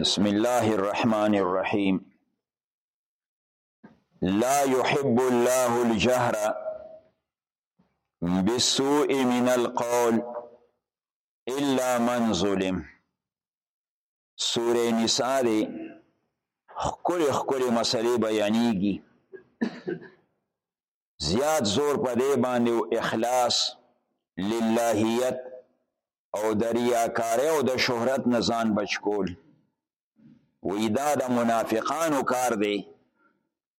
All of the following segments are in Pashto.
بسم الله الرحمن الرحيم لا يحب الله الجهر بالسوء من القول الا من ظلم سوره نساء دی خکل خکل مسئله بیانیږي زیات زور په دې باندې او اخلاص للهیت او د ریاکارۍ او د شهرت نه ځان بچ کول وی دا د منافقانو کار دی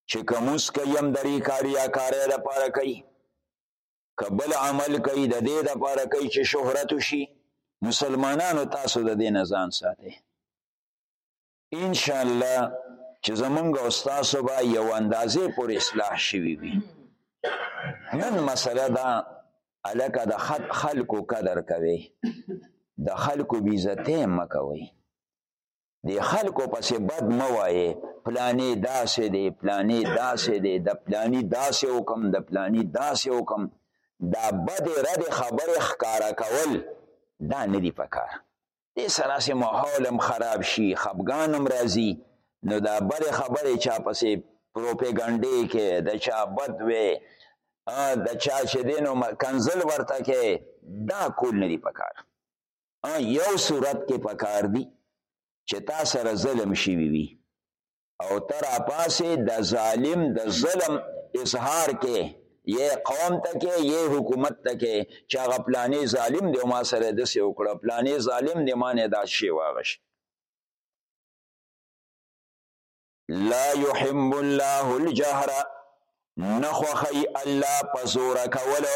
چې که موس کوي هم د ریاکارۍ لپاره کوي که بل عمل کوي د دې لپاره کوي چې شهرت وشي مسلمانانو تاسو د دې نه ځان ساتئ ان شاء الله چې زمونږ او تاسو به یو اندازې پورې اصلاح شوي وي نن مسله دا الکه د خلکو قدر کوي د خلکو بیزته مکوي د خلکو پسې بد مه وایې پلانې داسې دی پلانې داسې دی د پلاني داسې حکم د پلاني داسې حکم دا بد رد خبره ښکارا کول دا نه دی پکار دې سره سي ماحول هم خراب شي خپګان هم راځي نو دا بل خبره چا پسې پروپاګاندا کې د چا بد وي د چا چې دینو کنزل ورته کې دا کول نه دی پکار یو صورت کې پکار دی چې تا سره ظلم شي وي او تر اپاسه د ظالم د ظلم اظهار کې یې قوم ته کې یې حکومت ته کې چې هغه پلانې ظالم دی ما سره د سې وکړه پلانې ظالم دی ما نه دا شی واغش لا يحب الله الجهر نخوخي الله پزور کولو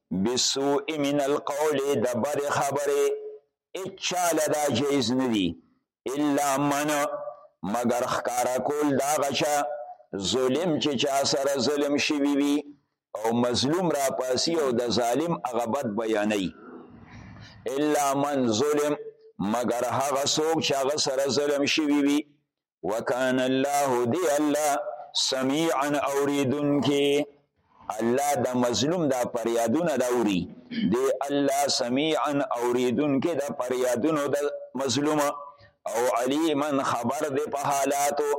بسوء من القول د بد خبرې اچاله دا جایز ندی الا من مگر خکارا کول دا غچا ظلم چې چا سره ظلم شوی وي او مظلوم را پاسی او د ظالم هغه بد بیانوي الا من ظلم مگر هغه څوک چې هغه سره ظلم شوی وي وکان الله دی الله سميعا اوریدونکي الله د مظلوم دا پریادونه دا اوري دی الله سميعا اوریدونکي د پریادونو د مظلوم او علیما خبر دی په حالاتو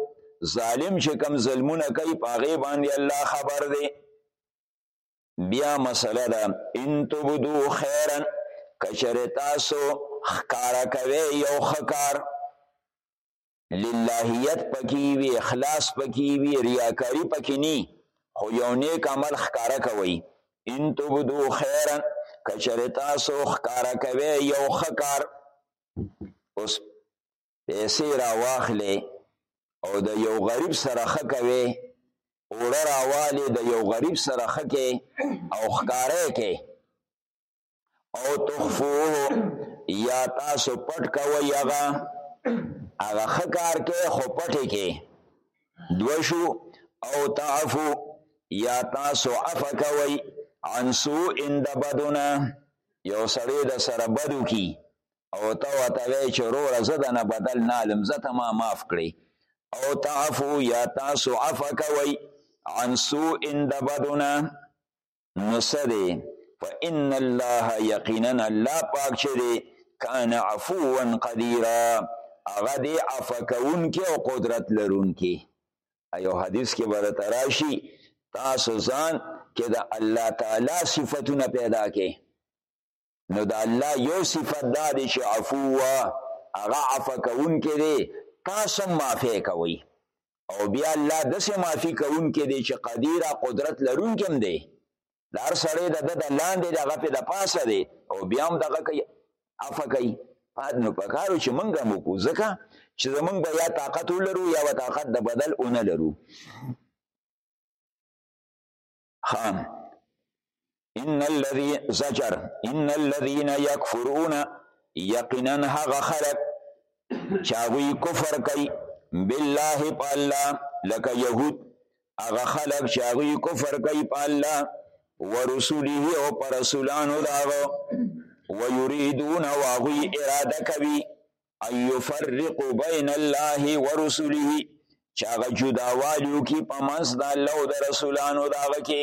ظالم چې کم ظلمونه کوي پاغه باندې الله خبر دی بیا مسله ده ان تبدو خیرا کچره تاسو خکارا کوي یو خکار للهیت پکې وي اخلاص پکې وي ریاکاری پکې ني خو یو نیک عمل ښکارا کوي ان تبدو خیرا کچره تاسو ښکارا کوي یو خکار اوس پیسې را واخلې او د یو غریب سره خکوي اوړه راوالی د یو غریب سره خکې او ښکاره کې او تخفوه یا تاسو پټ کوي هغه هغه خکار کې خو پټې کې دوشو او تعفو یا تاسو عفا کوي عن سوء اند بدونه یو سړی د سره بدو کی او ته وته وی چې رو رزه د نه بدل نه علم زه ته ما معاف کړي او تعفو یا تاسو عفا کوي عن سوء اند بدونه نو څه دی فان الله یقینا الله پاک چې دی کان عفوا قدیرا هغه دی عفو کوونکی او قدرت لرونکی ایو حدیث کې به درته راشي تاسو ځان کې د الله تعالی صفتونه پیدا کړئ نو د الله یو صفت دا دی چې عفو هغه عفا کوونکی دی تاسو معافی کوي او بیا الله دسه معافی کوونکی دی چې قدیر قدرت لرونکی هم دی دار سړی د د لاندې دغه په د پاسه دی او بیا هم دغه کوي عفا کوي پاد نو پکارو چې مونږ مو کو ځکه چې زمونږ به یا طاقت ولرو یا طاقت د بدل اون لرو خام ان الذي زجر ان الذين يكفرون یقینا هغه خلق چاوی کفر کوي بالله په الله لکه يهود هغه خلق چاوی کفر کوي په الله ورسوله او پر رسولانو داغو ويريدون واغوي اراده کوي ايفرق بين الله ورسله چې هغه جداوالیو کې په منځ د الله او د رسولانو د هغه کې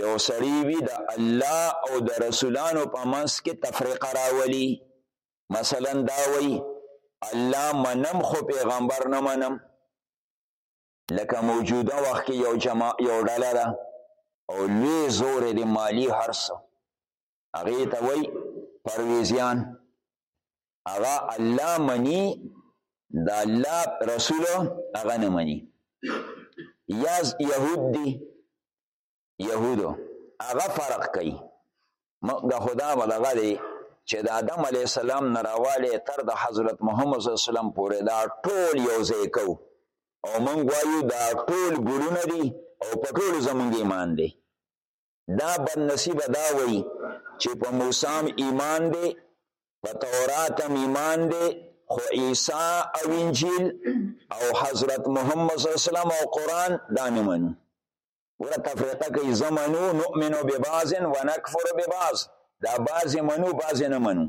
یو سړی وي د الله او د رسولانو په منځ کې تفریقه راولي مثلا دا وایي الله منم خو پیغمبر نه منم لکه موجوده وخت کې یو جما یو ډله ده او لوی زور دی مالی هرڅه هغه ته وای پرويزيان هغه الله مني د الله رسول هغه نه مني یا يهود دي يهودو هغه فرق کوي د خدا ملغه دی چې د آدم علی السلام نراواله تر د حضرت محمد صلی الله علیه وسلم پورې دا ټول یو ځای کو او مونږ وایو دا ټول ګلونه دي او په ټول زمونږ ایمان دي دا بد نصیب دا وای چې په موسام ایمان دی په تورات هم ایمان دی خو عیسی او انجیل او حضرت محمد صلی الله علیه وسلم او قران دا نه منو ورته تفریقه کوي زمنو نؤمنو ببعض ونکفر ببعض دا بعض منو بعض نه منو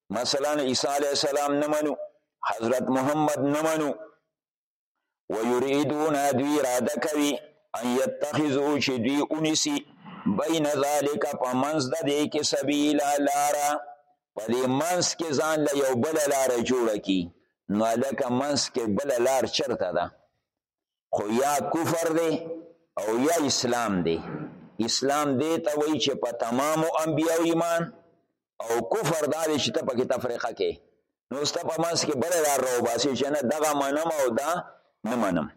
مثلا عیسی علی السلام نه منو حضرت محمد نه منو ويريدون دوی اراده کوي ان يتخذوا چې دوی اونیسی بین ذالک په منځ د دې کې سبیلا لارا په دې منځ کې ځان له یو بل لار جوړه کی نو لکه منځ کې بل لار چرته ده خو یا کفر دی او یا اسلام دی اسلام دی ته وایي چې په تمامو انبیاو ایمان او کفر دا دی چې ته پکې تفریقه کې نو ستا په منځ کې بله لار راوباسي چې نه دغه منم او دا نه منم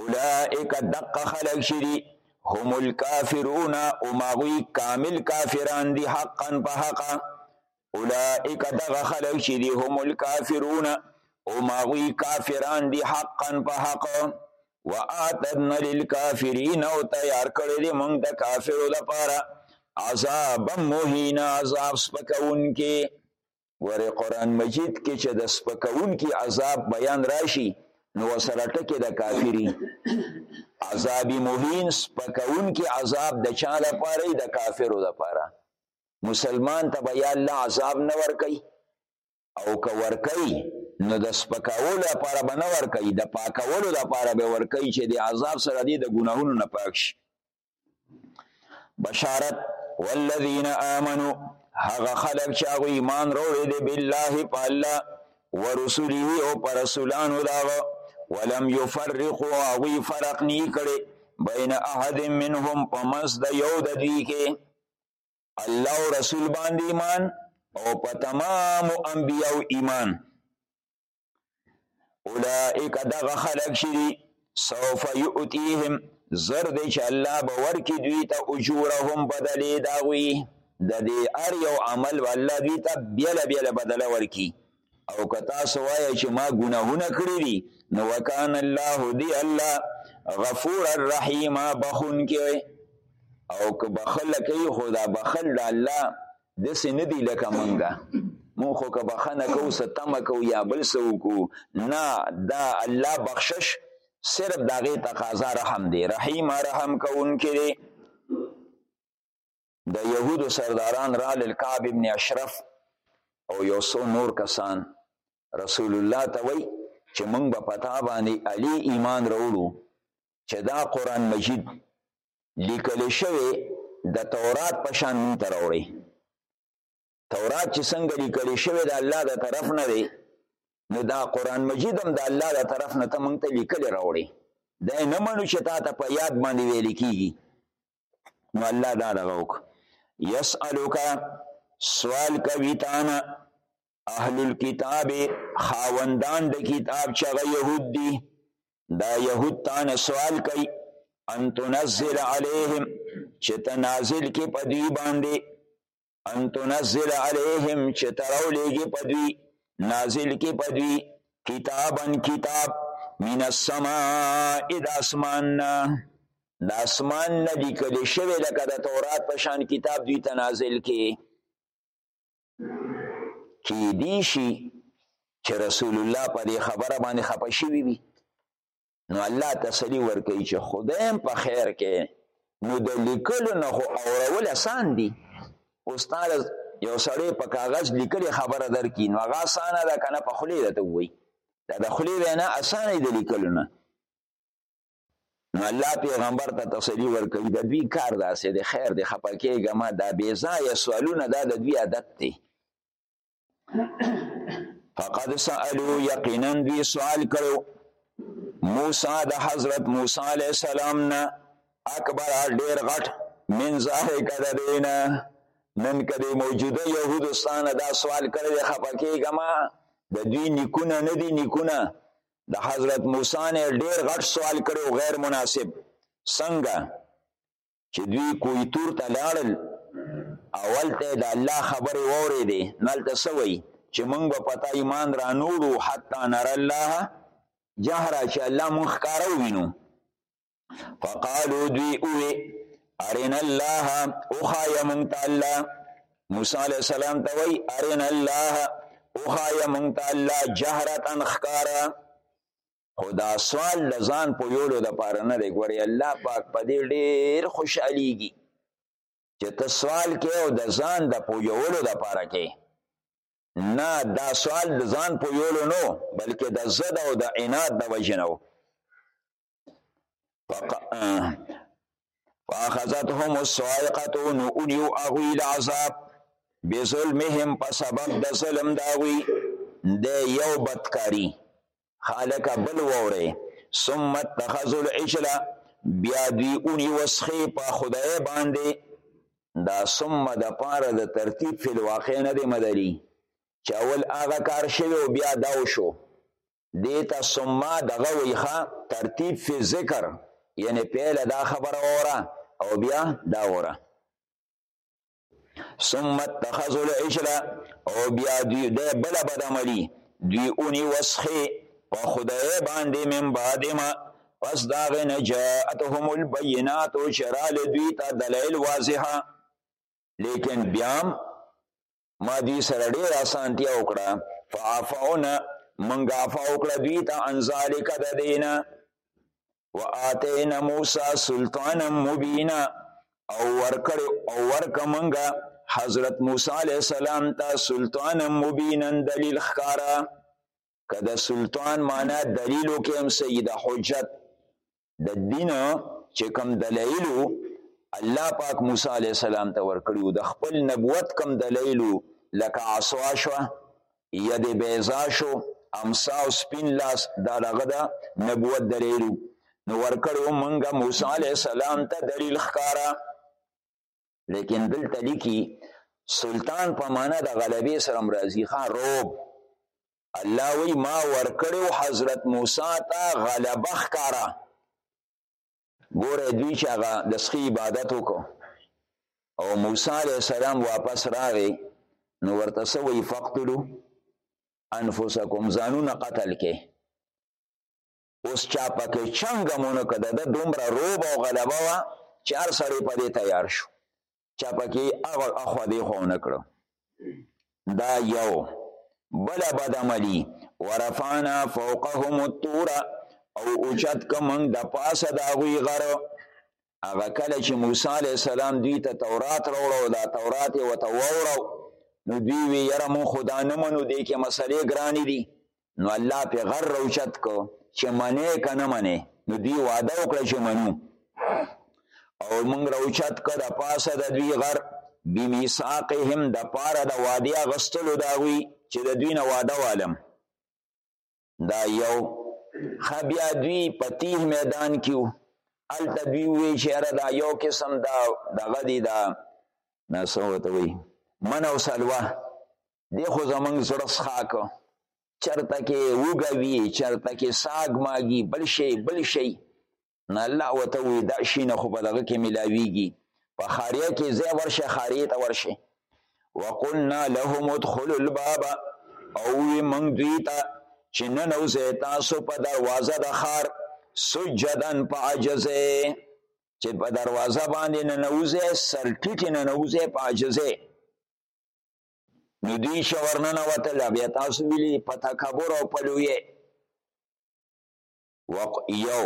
اولئک دقه خلق چې دي هم الکافرون او ماغوی کامل کافران دي حقا په حقا اولائک دغه خلق چې دي هم الکافرون او ماغوی کافران دي حقا په حق وآتدنا للکافرین او تیار کړی دی مونږ د کافرو لپاره عذاب مهین عذاب سپکونکي ګوره قرآن مجید کې چې د سپکونکي عذاب بیان راشي نو سره ټکه د کافری عذاب مهین سپکون کې عذاب د چا لپاره د کافرو لپاره مسلمان ته به یا الله عذاب نه ورکي او که ورکي نو د سپکاولو لپاره به نه ورکي د پاکولو لپاره به ورکي چې د عذاب سره دی د ګناهونو نه پاک شي بشارت والذین آمنو هغه خلق چې هغه ایمان وروړي دی بالله په الله ورسوله او پر رسولانو داغه ولم يفرقوا هغه فرق نه کړي بین احد منهم پمس د یو د دوی کې الله او رسول باندې ایمان او په تمام انبیاء ایمان اولائک دغه خلق شری سوف یؤتیهم زر دې چې الله به ورکې دوی ته اجورهم بدلې داوی د دې ار یو عمل والله دوی ته بیل بیل بدله ورکی او که تاسو وایئ چې ما ګناهونه کړي دي نو وکان الله دی الله غفور الرحیم بخون کې او که بخل کوي خو دا بخل د الله داسې نه دی لکه مونږه مونږ خو که بخنه کوو څه تمه کوو یا بل څه وکړو نه دا الله بخشش صرف د هغې تقاضا رحم دی رحیم رحم کوونکی دی د يهودو سرداران رالل کعب ابن اشرف او یو څو نور کسان رسول الله ته وای چې موږ به پتا باندې علي ایمان وروړو چې دا قران مجید لیکل شوی د تورات په شان مونږ ته راوړي تورات چې څنګه لیکل شوی د الله د طرف نه دی نو دا قران مجید هم د الله د طرف نه ته مونږ ته لیکل راوړي دا نه منو چې تا ته په یاد باندې ویل کیږي نو الله دا دغه وک یسالک سوال کوي تانا اهل الكتاب خاوندان د کتاب چغه يهود دي دا يهود تانا سوال کوي ان تنزل عليهم چې تنازل کې په دوی باندې ان تنزل علیهم چې تراو لېږي په دوی نازل کې په دوی کتابن کتاب من السماء د اسمان نه د اسمان نه لیکل شوی لکه د تورات په شان کتاب دوی ته نازل کې کې دی شي چې رسول الله په دې خبره باندې خپه شوی وي نو الله تسلی ورکوي چې خدای په خیر کې نو د لیکلو نه خو اورول اسان دي استاد یو سړی په کاغذ لیکلې خبره درکې نو هغه اسانه ده کنه په خلی ده ته وایي دا د خلی وینا اسانه دی لیکلو نه نو الله پیغمبر ته تسلی ورکوي د دوی کار داسې د خیر د خپکیږه ما دا بیزا یا سوالونه دا د دوی عادت دی فقد سألو یقینا دوی سوال کړو موسی د حضرت موسی علی السلام نه اکبر ډیر غټ من زاهه کده دینا نن کدی موجوده یهودستان دا سوال کړی خپکی کما د دوی نیکونه نه دی نیکونه د حضرت موسی نه ډیر غټ سوال کړو غیر مناسب څنګه چې دوی کوی تور ته لاړل اول ته د الله خبرې وورې دي نلته سوي چې مونږ به پتا ایمان را نوړو حتی نر الله جهرا چې الله مونږ ښکاره وینو فقالو دوی اوې ارن الله اوخایا مونږ ته الله موسی علی السلام ته وای ارن الله اوخایا مونږ ته الله جهرتن ښکاره خو دا سوال د ځان په یولو د پاره نه دی ګوري الله پاک په دې ډېر خوشحاليږي چې ته سوال کې او د ځان د په یولو د پاره کې نه دا سوال د ځان په یولو نو بلکې د زده او د عناد د وجنو فاخذتهم الصاعقه نو اونیو اغوی العذاب بظلمهم په سبب د ظلم داوی د یو بدکاری خالک بل ووره ثم اتخذ العجل بیا دوی اونی وسخی په خدای باندې دا ثم د پاره د ترتیب فی الواقع نه دی مدلی چې اول هغه کار شوی او بیا دا وشو دیتا ثم دغه ویخه ترتیب فی ذکر یعنی پیله دا خبره وره او بیا دا وره ثم اتخذوا العجل او بیا دوی د بل بدعملی دوی اونی وسخه په خدای باندې من بعد ما پس دا غنه جاءتهم البينات شرال دوی ته دلایل واضحه لیکن بیام ما دوی سره ډیر اسانتیا وکړه فعفونا منګه عفا وکړه دوی ته ان ذالک د دینه واتینا موسی سلطانا مبینا او ورکړ او ورک منګه حضرت موسی علیہ السلام ته سلطانا مبینا دلیل خکارا کده سلطان معنا دلیلو کې هم سید حجت د دین چې کم دلایلو الله پاک موسی علیہ السلام ته ورکړو د خپل نبوت کم دلایلو لکه عصا شو ید بیضا شو امسا او سپین لاس دا دغه د نبوت دلیل نو ورکړو مونږه موسی علی السلام ته دلیل ښکارا لیکن دلته لیکي سلطان په معنا د غلبې سره مرضی خان روب الله وی ما ورکړو حضرت موسی ته غلبه ښکارا ګوره دوی چې هغه د سخی عبادت وکړو او موسی علیه السلام واپس راغی نو ورته څه وایي فقتلو انفسکم ځانونه قتل کې اوس چا پکې چنګ مونږ کده د دومره روب او غلبه وا چې هر سړی په دې تیار شو چا پکې هغه اخوا دی خو نه کړو دا یو بل بدعملی ورفعنا فوقهم الطور او اوچت کمنګ د پاسه دا غوی غر هغه کله چې موسی علی السلام دوی ته تورات راوړو دا تورات یې وته وورو نو دوی وی یره مون خدا نه منو دې کې مسلې ګرانې دي نو الله په غر روچت کو چې منې کنه منې نو دی وعده وکړه چې منو او موږ روچت کو د پاسه د دوی غر بمیثاقهم د پاره د وعده غستلو دا وی چې د دوی نه وعده والم دا یو خبیا دوی پتیه میدان کیو ال تدوی وی چې را دا یو قسم دا دغه دی دا نسو ته وی من او سلوه دی خو زمونږ زړه څښاک چرته کې وږه وي چرته کې ساګ ماګي بل شي بل شي نه الله ورته وایي دا شیونه خو په دغه کې میلاویږي په ښاریه کې ځای ورشه ښاریې ته ورشه وقلنا لهم ادخلوا الباب او وی موږ دوی ته چې ننوځئ تاسو په دروازه د ښار سجدن په عجزه چې په دروازه باندې ننوځي سرټیټې ننوځي په عاجزۍ نو دوی چې ورننه وتل بیا تاسو ویلي په تکبر او په لوی وق یو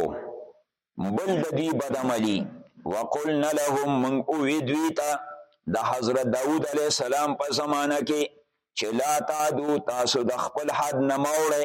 بل د دوی بدعملي وقلنا لهم من اوی دوی ته د حضرت داود علیه السلام په زمانه کې چې لا تعدو تاسو د خپل حد نه موړئ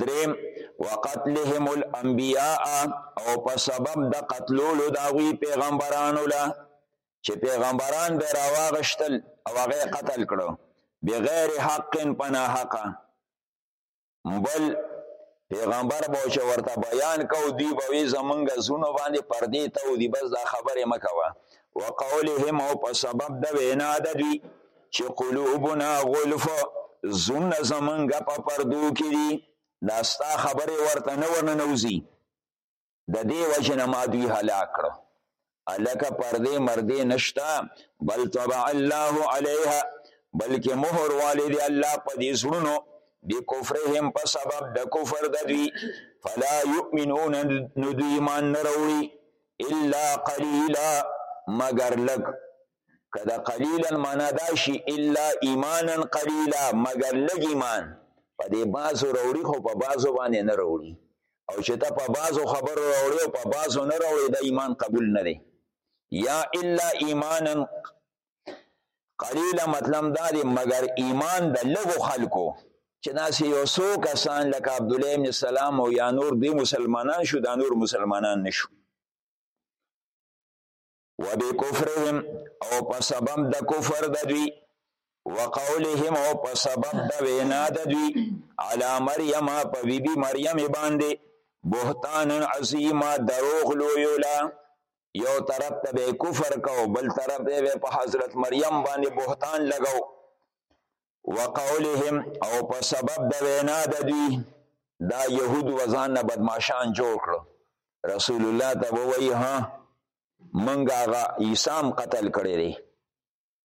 دریم وقتلهم الانبیاء او په سبب د قتلولو د هغوی پیغمبرانو له چې پیغمبران به راواغشتل او هغه قتل کړو بغیر حق پنا حق بل پیغمبر به چې ورته بیان کو دی به وی زمونږ زونه باندې پردې ته او دی بس دا خبره مکوه وقولهم او په سبب د وینا د دوی چې قلوبنا غلف زونه زمنګ په پردو کې دي دا ستا خبره ورته نه ورنه نوزي د دې وجه نه ما دوی هلاک کړ الکه پردې مردې نشتا بل طبع الله علیها بلکې مهر والد الله په دې زړونو بکفرهم په سبب د کفر د دوی فلا یؤمنون ندوی ایمان نروړي الا قلیلا مگر لک که د قلیلا معنا دا شي الا ایمانا قلیلا مګر لږ ایمان په دې بعضو راوړي خو په بعضو باندې نه راوړي او چې ته په بعضو خبرو راوړي او په بعضو نه راوړي دا ایمان قبول نه دی یا الا ایمانا قلیلا مطلب دا دی مګر ایمان د لږو خلکو چې داسې یو څو کسان لکه عبدالله ابن سلام او یا نور دی مسلمانان شو دا نور مسلمانان نشو وبکفرهم او په سبب د کفر د دوی وقولهم او په سبب د وینا د دوی علی مریم په بی بی مریم باندې بهتان عظیما دروغ لویولا یو طرف ته به کفر کو بل طرف به په حضرت مریم باندې بهتان لګاو وقولهم او په سبب د وینا د دوی دا يهود وزان نه بدمعشان جوړ کړو رسول الله ته ووی ها منګه هغه عیسام قتل کړی دی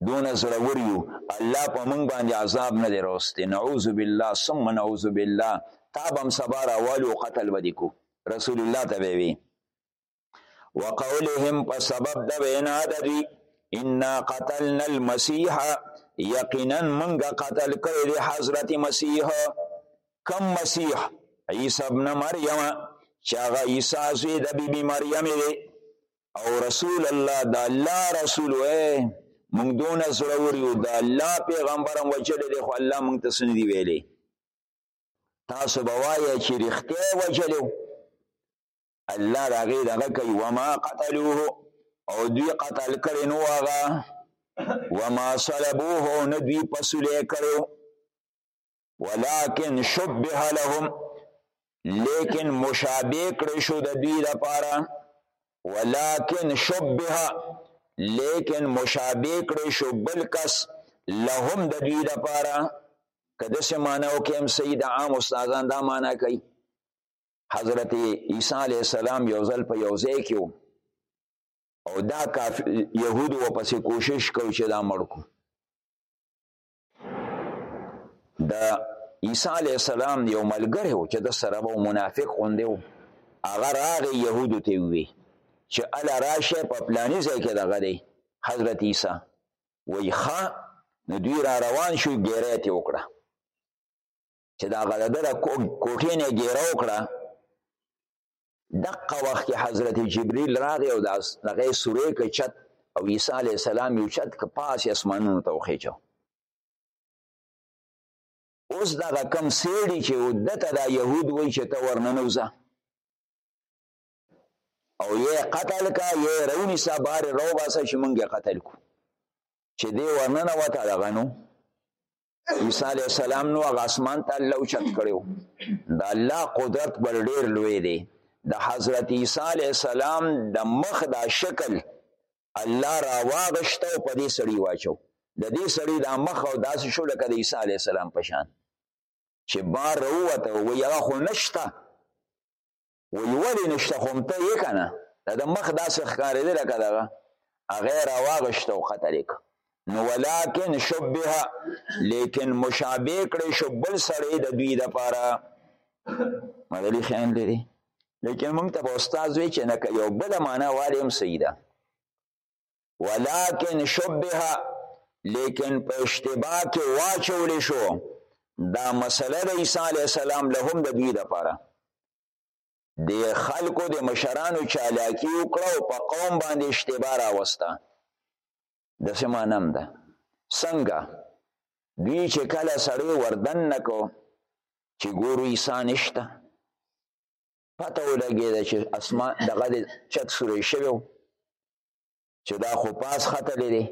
دون زړور یو الله په منګ باندې عذاب نه دی راوستي نعوذ بالله ثم نعوذ بالله تابم سبا راوالو قتل ودی کو رسول الله ته وی وقولهم په سبب د وینا د دوی انا قتلنا المسيح یقینا منګه قتل کړی دی حضرت مسیح کم مسیح عیسی ابن مریم چې هغه عیسی زوی د بیبي مریم دی او رسول الله د الله رسول وې مونږ دون زړور یو د الله پیغمبرم وجل دی خو الله مونږ ته سندي ویلي تاسو بوایا چې رښتیا وجلو الله د هغې دغه کوي وما قتلوه او دوی قتل کړی نو هغه وما صلبوه او نه دوی پسولی کړی ولكن شبه لهم لیکن مشابه کړی شو د دوی لپاره ولكن شبه لیکن مشابه کړی شو بل کس لهم د دوی لپاره که داسې معنا وکړم سید عام استادان دا معنا کوي حضرت عیسی علی السلام یو ځل په یو ځای کې او دا کاف يهود و پسې کوشش کو چې دا مړ کو د عیسی علی السلام یو ملګری و چې د سره و منافق غوندې و هغه راغی يهود ته وی چې الا راشه په پلاني ځای کې دغه دی حضرت عیسی وی ښا نو دوی را روان شو ګیرې ته وکړه چې دا غل د کوټې نه ګیره وکړه دقه وخت کې حضرت جبريل راغی او داس دغه سورې کې چت او عیسی علی السلام یو چت کې پاس اسمانونو ته وخیچو اوس دا کم سیړي چې ودته دا يهود وای چې ته ورننوځه او یې قتل کا یې رونی سبار رو باسه چې مونږه قتل کو چې دی ورننه وته دغنو عیسی علی السلام نو هغه اسمان ته الله اوچت کړو دا الله قدرت بل ډیر لوی دی د حضرت عیسی علی السلام د مخ دا شکل الله را واغشت او په دې سړی واچو د دې سړی د مخ او داسې شو لکه د عیسی علی السلام په شان چې بار وروته و یا خو نشته وی ولی نشته خو هم ته یې که نه دا د مخ داسې ښکارېدی لکه دغه هغه یې راواغېشت او قتل یې نو ولاکن شبه لیکن مشابه کړی شو بل سړی د دوی دپاره مدلي خیال لري لیکن موږ ته به استاد وی چې نه که یو بله معنا والې هم صحیح ده ولکن شبه لیکن په اشتباه کې واچول شو دا مسله د عیسی علی السلام له هم د دوی لپاره د خلکو د مشرانو چالاکی وکړه او په قوم باندې اشتباه راوسته د څه مانم ده څنګه دوی چې کله سړی وردن نکو چې ګورو عیسی نشته پته ولګېده چې اسمان دغه د چت سوری شوی چې دا خو پاس ختلی دی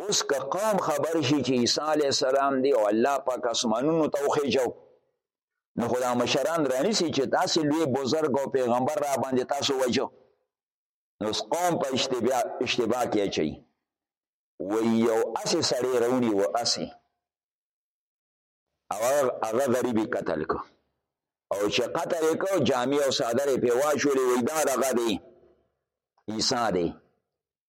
اوس که قوم خبر شي چې عیسی علیه السلام دی او الله پاک اسمانونو ته وخېجو نو خو دا مشران رانیسي چې تاسې لوی بزرګ او پیغمبر را باندې تاسو وجو نو اوس قوم په اشتباه اشتباه کې اچوي وی یو اسې سړی رونی و اسې او هغه غریب قتل کو او چې قتل کو جامع او صادره په واچولې وې دا دغه دی عیسی دی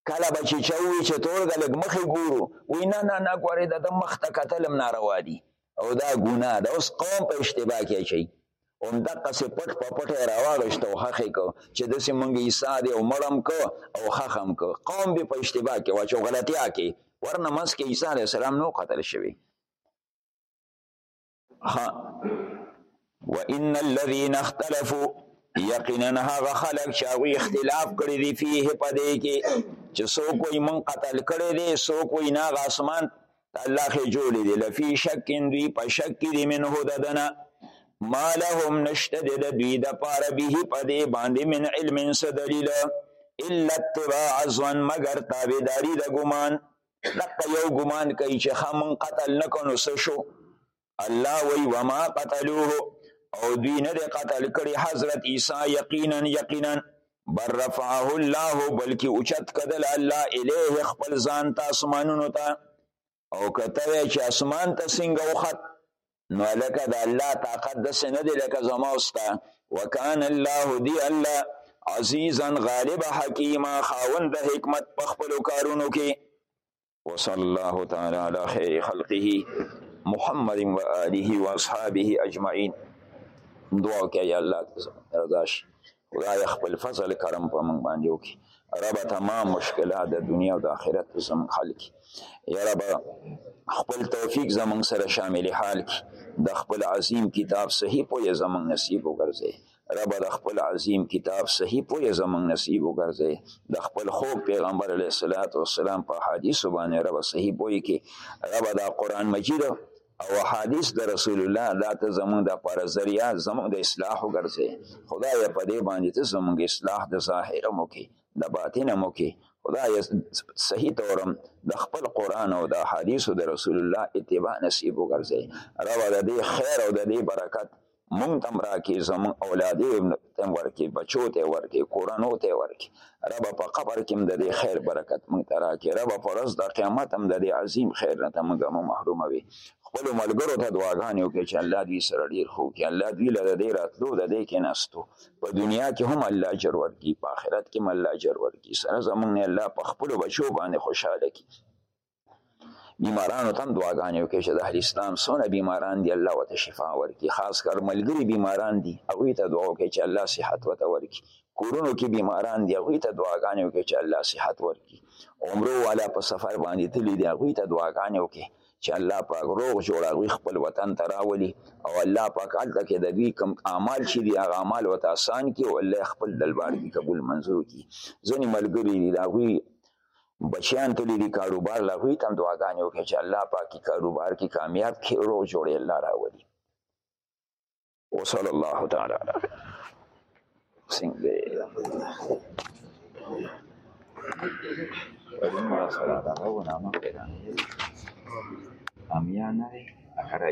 کله به چې چوي چې تورګه لږ مخې ګورو وی نه نه نه ګورې د د مخ ته قتلم ناروا دي او دا ګناه ده اوس قوم په اشتباه کې شي هم دقه سې پټ په پټ راواغشت او خخې کو چې د سې مونږ عیسی دی او مړم کو او خخم کو قوم به په اشتباه کې واچو غلطیا کې ورنه مس کې عیسی علی السلام نو قتل شوی ها وان الذين اختلفوا یقینا هغه خلک چې هغه اختلاف کړی دی فيه پدې کې چې څوک یې مون قتل کړی دی څوک یې نه غاسمان الله خې جوړې دی لفي شک دی په شک دی منه ددنه ما لهم نشته د دوی د پاره به پدې باندې من علم سدلیل الا اتباع ظن مگر تابعداري د ګمان دغه یو ګمان کوي چې ښه مونږ قتل نه کړو نو څه شو الله وایي وما قتلوه او دوی نه دی قتل کړی حضرت عیسی یقینا یقینا بر رفعه الله بلکې اوچت کدل الله الیه خپل ځان ته اسمانونو ته او کته چې اسمان ته څنګه وخت نو لکه د الله طاقت د سنه دی لکه زما اوستا وکان الله دی الله عزیزا غالب حکیما خاوند حکمت په خپل کارونو کې وصلی الله تعالی علی خیر خلقه محمد و آله و اصحابه اجمعین دعا کوي الله تعالی رضا شي خدای خپل فضل کرم په موږ باندې وکړي رب تمام مشکلات د دنیا او د آخرت زموږ حل کړي یا رب خپل توفیق زموږ سره شامل حال کړي د خپل عظیم کتاب صحیح پوهه زموږ نصیب وګرځي رب د خپل عظیم کتاب صحیح پوهه زموږ نصیب وګرځي د خپل خوږ پیغمبر علیه الصلاۃ والسلام په حدیث باندې رب صحیح پوهه کې رب دا قران مجید او حدیث د رسول الله دا ته زمونږ د پر ذریعہ زمونږ د اصلاح وګرځي خدای په دې باندې ته زمونږ اصلاح د ظاهر مو کې د باطن مو کې خدای صحیح تورم د خپل قران او د حدیث د رسول الله اتباع نصیب وګرځي رب د دې خیر او د دې برکت مونږ تم راکې زمون اولادې تم ورکې بچو ته ورکې کورنو ته ورکې رب په قبر کې د دې خیر برکت مونږ ته راکې رب په ورځ د قیامت هم د دې عظیم خیر نه ته مونږ مو محروم وي خپل ملګرو ته دعاګانې وکړي چې الله دوی سره ډیر خو کې الله دوی له دې راتلو د دې کې نستو په دنیا کې هم الله اجر ورکړي په آخرت کې هم الله اجر ورکړي سره زمونږ نه الله په خپل بچو باندې خوشاله کړي بیمارانو تم دعاګانې وکړي چې د اهل اسلام څونه بیماران دي الله ورته شفا ورکړي خاص کر ملګري بیماران دي هغوی ته دعا وکړي چې الله صحت ورته ورکړي کورونو کې بیماران دي هغوی ته دعاګانې وکړي چې الله صحت ورکړي عمرو والا په سفر باندې تللي دي هغوی ته دعاګانې وکړي چې الله پاک روغ جوړ هغوی خپل وطن ته راولي او الله پاک هلته کې د دوی کوم اعمال چې دي هغه اعمال ورته اسان کړي او الله خپل دلبار دي قبول منظور کړي ځینې ملګري دي د هغوی بچیان تللی دی کاروبار له هغوی ته هم دعاګانې وکړې چې الله پاک یې کاروبار کې کامیاب کړي روغ جوړ یې الله راولي وصلی الله تعالی علی څنګه ورنه سره دا غوونه ما پیدا نه امیا نه اخره